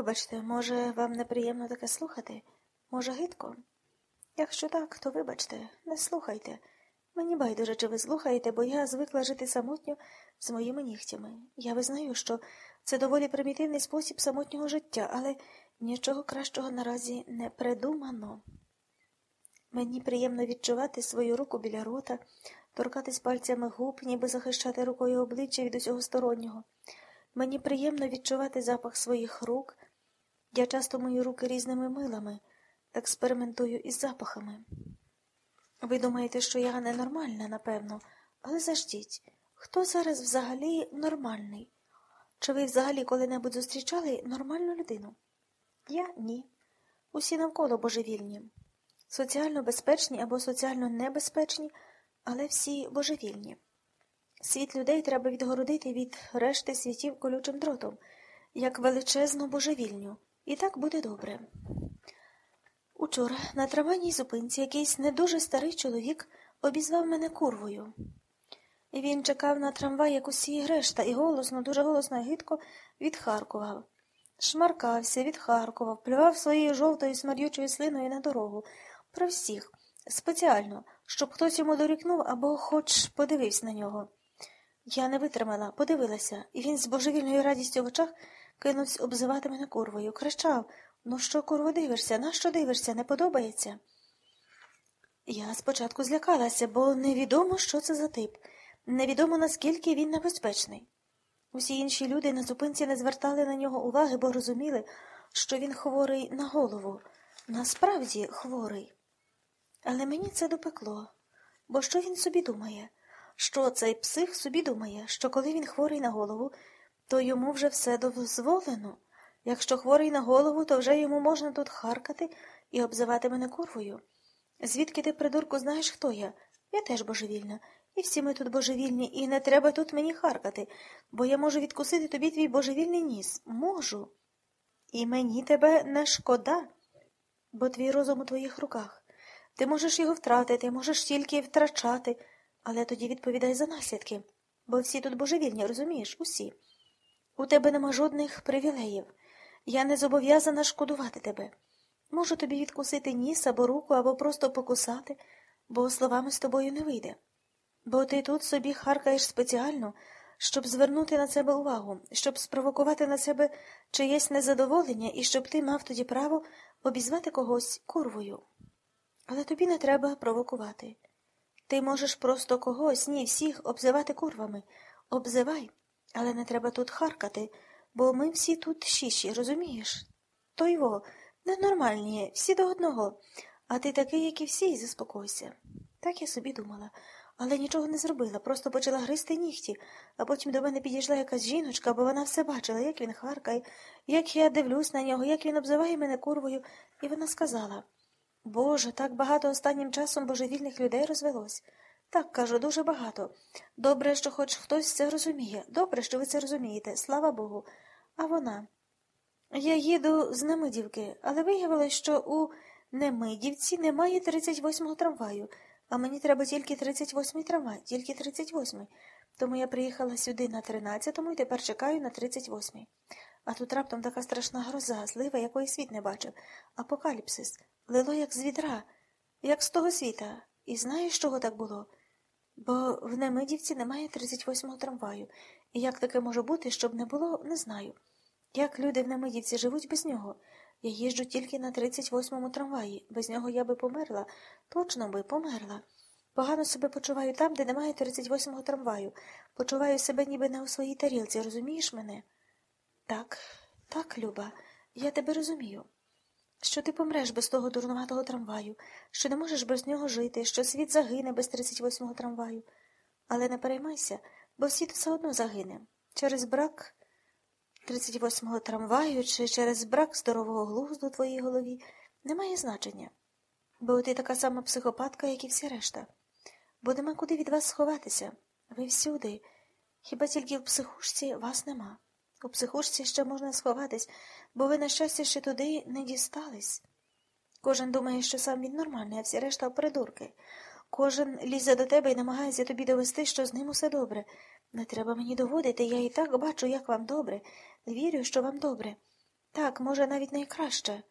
Вибачте, може, вам неприємно таке слухати? Може, гидко? Якщо так, то вибачте, не слухайте. Мені байдуже, чи ви слухаєте, бо я звикла жити самотньо з моїми нігтями. Я визнаю, що це доволі примітивний спосіб самотнього життя, але нічого кращого наразі не придумано. Мені приємно відчувати свою руку біля рота, торкатись пальцями губ, ніби захищати рукою обличчя від усього стороннього. Мені приємно відчувати запах своїх рук. Я часто мою руки різними милами, експериментую із запахами. Ви думаєте, що я ненормальна, напевно, але заждіть, хто зараз взагалі нормальний? Чи ви взагалі коли-небудь зустрічали нормальну людину? Я ні. Усі навколо божевільні, соціально безпечні або соціально небезпечні, але всі божевільні. Світ людей треба відгородити від решти світів колючим дротом, як величезну божевільню, і так буде добре. Учора на трамвайній зупинці якийсь не дуже старий чоловік обізвав мене курвою. Він чекав на трамвай, як усі решта, і голосно, дуже голосно і гидко відхаркував. Шмаркався, відхаркував, плював своєю жовтою смердючою слиною на дорогу. Про всіх, спеціально, щоб хтось йому дорікнув або хоч подивився на нього. Я не витримала, подивилася, і він з божевільною радістю в очах кинувся обзивати мене курвою, кричав Ну, що, курво, дивишся? На що дивишся? Не подобається? Я спочатку злякалася, бо невідомо, що це за тип, невідомо, наскільки він небезпечний. Усі інші люди на зупинці не звертали на нього уваги, бо розуміли, що він хворий на голову, насправді хворий. Але мені це допекло, бо що він собі думає? Що цей псих собі думає, що коли він хворий на голову, то йому вже все дозволено. Якщо хворий на голову, то вже йому можна тут харкати і обзивати мене курвою. Звідки ти, придурку, знаєш, хто я? Я теж божевільна. І всі ми тут божевільні, і не треба тут мені харкати, бо я можу відкусити тобі твій божевільний ніс. Можу. І мені тебе не шкода, бо твій розум у твоїх руках. Ти можеш його втратити, можеш тільки втрачати, але тоді відповідай за наслідки, бо всі тут божевільні, розумієш, усі. У тебе нема жодних привілеїв. Я не зобов'язана шкодувати тебе. Можу тобі відкусити ніс або руку, або просто покусати, бо словами з тобою не вийде. Бо ти тут собі харкаєш спеціально, щоб звернути на себе увагу, щоб спровокувати на себе чиєсь незадоволення і щоб ти мав тоді право обізвати когось курвою. Але тобі не треба провокувати. Ти можеш просто когось, ні, всіх обзивати курвами. Обзивай, але не треба тут харкати бо ми всі тут шіші, розумієш? То його, ненормальні, всі до одного, а ти такий, як і всі, і заспокойся. Так я собі думала, але нічого не зробила, просто почала гризти нігті, а потім до мене підійшла якась жіночка, бо вона все бачила, як він харкає, як я дивлюсь на нього, як він обзиває мене курвою, і вона сказала Боже, так багато останнім часом божевільних людей розвелось. Так, кажу, дуже багато. Добре, що хоч хтось це розуміє. Добре, що ви це розумієте, слава Богу. А вона. Я їду з Немидівки, але виявилось, що у Немидівці немає 38-го трамваю, а мені треба тільки 38-й трамвай, тільки 38-й. Тому я приїхала сюди на 13-му і тепер чекаю на 38-й. А тут раптом така страшна гроза, злива, якої світ не бачив. Апокаліпсис. Лило, як з відра, як з того світа. І знаєш, чого так було? Бо в Немидівці немає 38-го трамваю, і як таке може бути, щоб не було, не знаю. Як люди в Немидівці живуть без нього? Я їжджу тільки на 38-му трамваї. Без нього я би померла, точно би померла. Погано себе почуваю там, де немає 38-го трамваю. Почуваю себе ніби не у своїй тарілці, розумієш мене? Так, так, Люба, я тебе розумію що ти помреш без того дурнуватого трамваю, що не можеш без нього жити, що світ загине без 38-го трамваю. Але не переймайся, бо світ все одно загине. Через брак 38-го трамваю чи через брак здорового глузду у твоїй голові немає значення. Бо ти така сама психопатка, як і всі решта. Бо нема куди від вас сховатися. Ви всюди. Хіба тільки в психушці вас нема. У психушці ще можна сховатись, бо ви, на щастя, ще туди не дістались. Кожен думає, що сам він нормальний, а всі решта придурки. Кожен лізе до тебе і намагається тобі довести, що з ним усе добре. Не треба мені доводити, я і так бачу, як вам добре, вірю, що вам добре. Так, може, навіть найкраще.